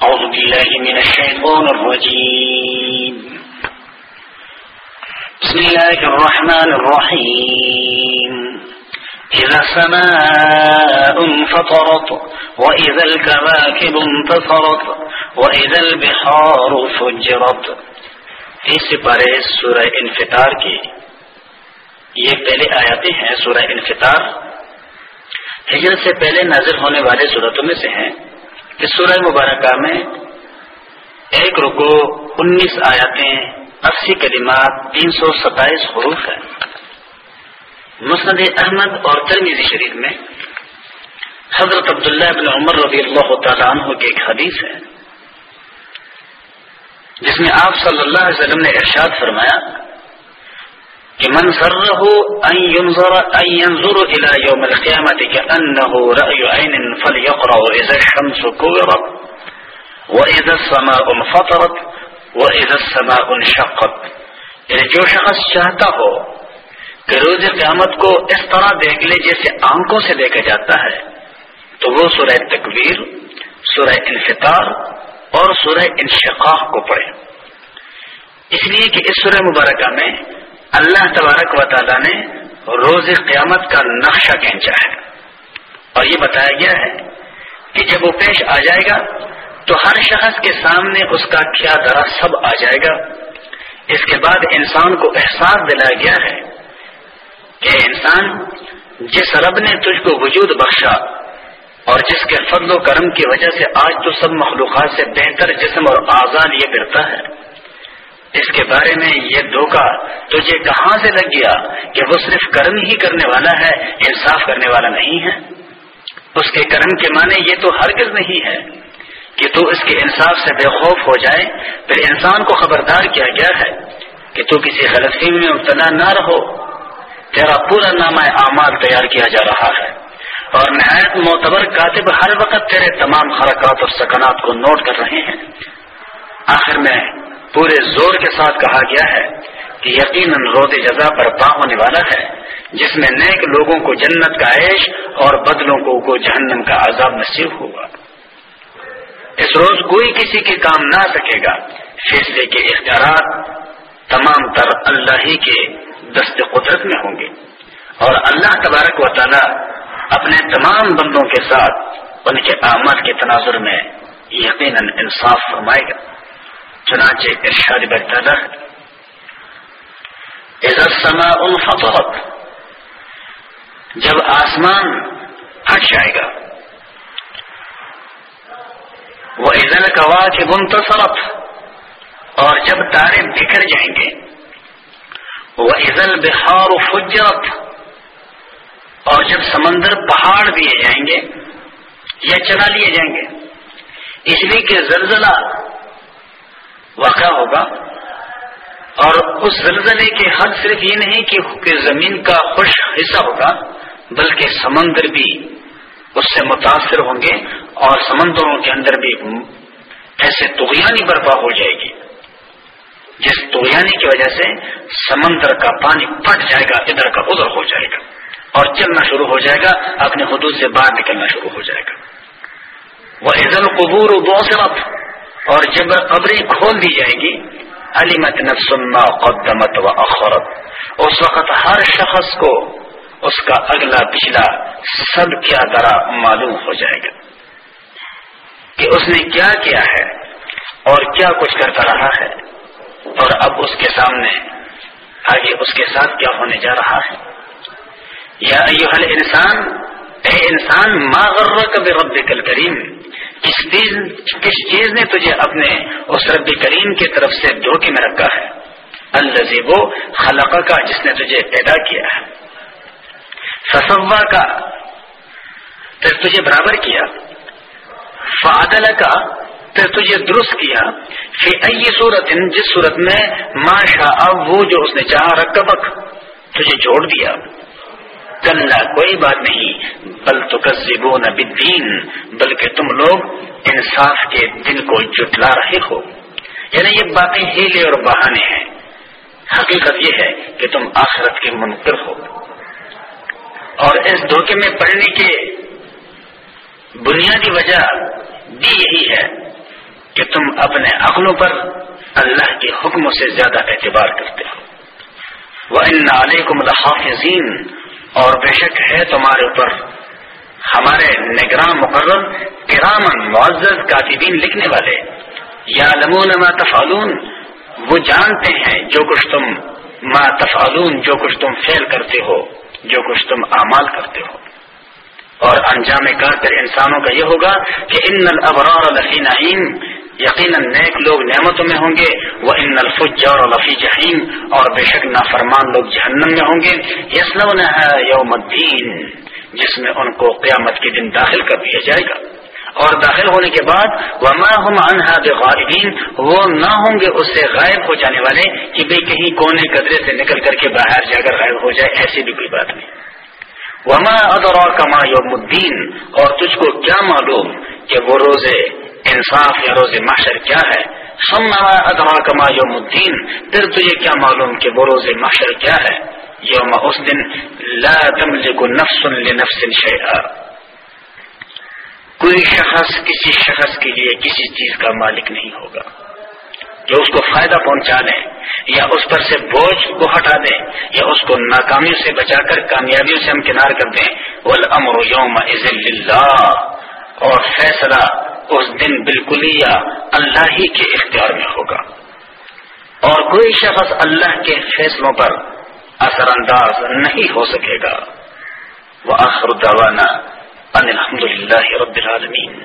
أعوذ بالله من الشيطان الرجيم. بسم الله الرحمن الرحيم. إذا السماء انفطرت، وإذا الكواكب انتصرت وإذا البحار فجرت. تیس سپارے سورہ انفطار کی یہ پہلے آیاتیں ہیں، سورہ انفطار. ہجرت سے پہلے نازل ہونے والے صورتوں میں سے ہیں۔ اس سورہ مبارکہ میں ایک رکو، انیس آیاتیں اسی کلمات، تین سو ستائیس حروف ہے مسند احمد اور ترمیزی شریف میں حضرت عبداللہ بن عمر رضی اللہ تعالیٰ عنہ کی ایک حدیث ہے، جس میں آپ صلی اللہ علیہ وسلم نے ارشاد فرمایا کہ من سره ان ينظر ان ينظر الى يوم القيامه كانه راي عين فليقرا اذا الشمس كورت واذا السماء انفطرت واذا السماء انشقت. یعنی جو شخص چاہتا ہو کہ روز قیامت کو اس طرح دیکھ لے جیسے آنکھوں سے دیکھا جاتا ہے، تو وہ سورہ تکبیر، سورہ انفطار اور سورہ انشقاق کو پڑھے۔ اس لیے کہ اس سورہ مبارکہ میں اللہ تبارک و تعالیٰ نے روز قیامت کا نقشہ کھینچا ہے۔ اور یہ بتایا گیا ہے کہ جب وہ پیش آ جائے گا تو ہر شخص کے سامنے اس کا کیا درا سب آ جائے گا۔ اس کے بعد انسان کو احساس دلایا گیا ہے کہ انسان جس رب نے تجھ کو وجود بخشا اور جس کے فضل و کرم کی وجہ سے آج تو سب مخلوقات سے بہتر جسم اور آزاد یہ پھرتا ہے۔ اس کے بارے میں یہ دھوکہ تجھے کہاں سے لگ گیا کہ وہ صرف کرم ہی کرنے والا ہے، انصاف کرنے والا نہیں ہے؟ اس کے کرم کے معنی یہ تو ہرگز نہیں ہے کہ تو اس کے انصاف سے بے خوف ہو جائے۔ پھر انسان کو خبردار کیا گیا ہے کہ تو کسی غلط میں مبتلا نہ رہو۔ تیرا پورا نامہ اعمال تیار کیا جا رہا ہے۔ اور نہایت معتبر کاتب ہر وقت تیرے تمام حرکات اور سکنات کو نوٹ کر رہے ہیں۔ آخر میں پورے زور کے ساتھ کہا گیا ہے کہ یقیناً رود جزا پر پا ہونے والا ہے، جس میں نیک لوگوں کو جنت کا عیش اور بدلوں کو کو جہنم کا عذاب نصیب ہوگا۔ اس روز کوئی کسی کے کام نہ سکے گا۔ فیصلے کے اختیارات تمام تر اللہ ہی کے دست قدرت میں ہوں گے۔ اور اللہ تبارک و تعالی اپنے تمام بندوں کے ساتھ ان کے اعمال کے تناظر میں یقیناً انصاف فرمائے گا۔ چنانچہ ارشاد برتالا سما ان جب آسمان ہٹ جائے گا۔ وہ عزل کوا کے منتصرف اور جب تارے بکھر جائیں گے۔ وہ عزل بہار فجرت اور جب سمندر پہاڑ دیے جائیں گے یا چلا لیے جائیں گے۔ اس لیے کہ زلزلہ واقع ہوگا۔ اور اس زلزلے کے حد صرف یہ نہیں کہ زمین کا خوش حصہ ہوگا، بلکہ سمندر بھی اس سے متاثر ہوں گے اور سمندروں کے اندر بھی ایسے تغیانی برپا ہو جائے گی، جس تغیانی کی وجہ سے سمندر کا پانی پٹ جائے گا، ادھر کا ادھر ہو جائے گا اور چلنا شروع ہو جائے گا، اپنے حدود سے باہر نکلنا شروع ہو جائے گا۔ وہ عزل قبور و اور جب قبریں کھول دی جائیں گی علیمت نفسما قدمت و اخرت اس وقت ہر شخص کو اس کا اگلا پچھلا سب کیا درا معلوم ہو جائے گا کہ اس نے کیا کیا ہے اور کیا کچھ کرتا رہا ہے۔ اور اب اس کے سامنے آگے اس کے ساتھ کیا ہونے جا رہا ہے۔ یا ایوہ انسان اے انسان، ما غرک برب کل کریم کس چیز کس چیز نے تجھے اپنے اس رب کریم کی طرف سے دھوکے میں رکھا ہے؟ الزیب خلقہ کا جس نے تجھے پیدا کیا ہے۔ فصوا کا پھر تجھے برابر کیا۔ فعدل کا پھر تجھے درست کیا۔ پھر ائی صورت جس صورت میں ماشا اب وہ جو اس نے چاہا رکبک تجھے جوڑ دیا۔ کل کوئی بات نہیں۔ بل تو بالدین، بلکہ تم لوگ انصاف کے دن کو جٹلا رہے ہو۔ یعنی یہ باتیں ہیلے اور بہانے ہیں۔ حقیقت یہ ہے کہ تم آخرت کے منکر ہو۔ اور اس دھوکے میں پڑنے کے بنیادی وجہ بھی یہی ہے کہ تم اپنے عقلوں پر اللہ کے حکموں سے زیادہ اعتبار کرتے ہو۔ وہ ان علیکم الحافظین اور بے شک ہے تمہارے اوپر ہمارے نگراں مقرر کرامن معزز کاتبین لکھنے والے یا لمون ما تفعلون، وہ جانتے ہیں جو کچھ تم ما تفعلون، جو کچھ تم فیل کرتے ہو، جو کچھ تم اعمال کرتے ہو۔ اور انجام کر انسانوں کا یہ ہوگا کہ ان الابرار لفی نعیم، یقیناً نیک لوگ نعمتوں میں ہوں گے، وہ ان الفجار لفی جہیم اور بے شک نافرمان لوگ جہنم میں ہوں گے یسلون یوم الدین۔ جس میں ان کو قیامت کے دن داخل کر دیا جائے گا۔ اور داخل ہونے کے بعد وما ہم انہا غائبین وہ نہ ہوں گے اس سے غائب ہو جانے والے کہ بھائی کہیں کونے قدرے سے نکل کر کے باہر جا کر غائب ہو جائے، ایسی بھی کوئی بات نہیں۔ وما ادرا کما یوم الدین اور تجھ کو کیا معلوم کہ وہ روز انصاف یا روز معاشر کیا ہے؟ سما ادرا کما یوم الدین پھر تجھے کیا معلوم کہ وہ روز معاشر کیا ہے؟ یوم اس دن لا تملک نفس لنفس شیئا کوئی شخص کسی شخص کے لیے کسی چیز کا مالک نہیں ہوگا، جو اس کو فائدہ پہنچا دیں یا اس پر سے بوجھ کو ہٹا دیں یا اس کو ناکامیوں سے بچا کر کامیابیوں سے ہم کنار کر دیں۔ وہ یوم اللہ اور فیصلہ اس دن بالکل یا اللہ ہی کے اختیار میں ہوگا۔ اور کوئی شخص اللہ کے فیصلوں پر اثر انداز نہیں ہو سکے گا۔ وہ آخر دعوانا ان الحمد للہ رب العالمین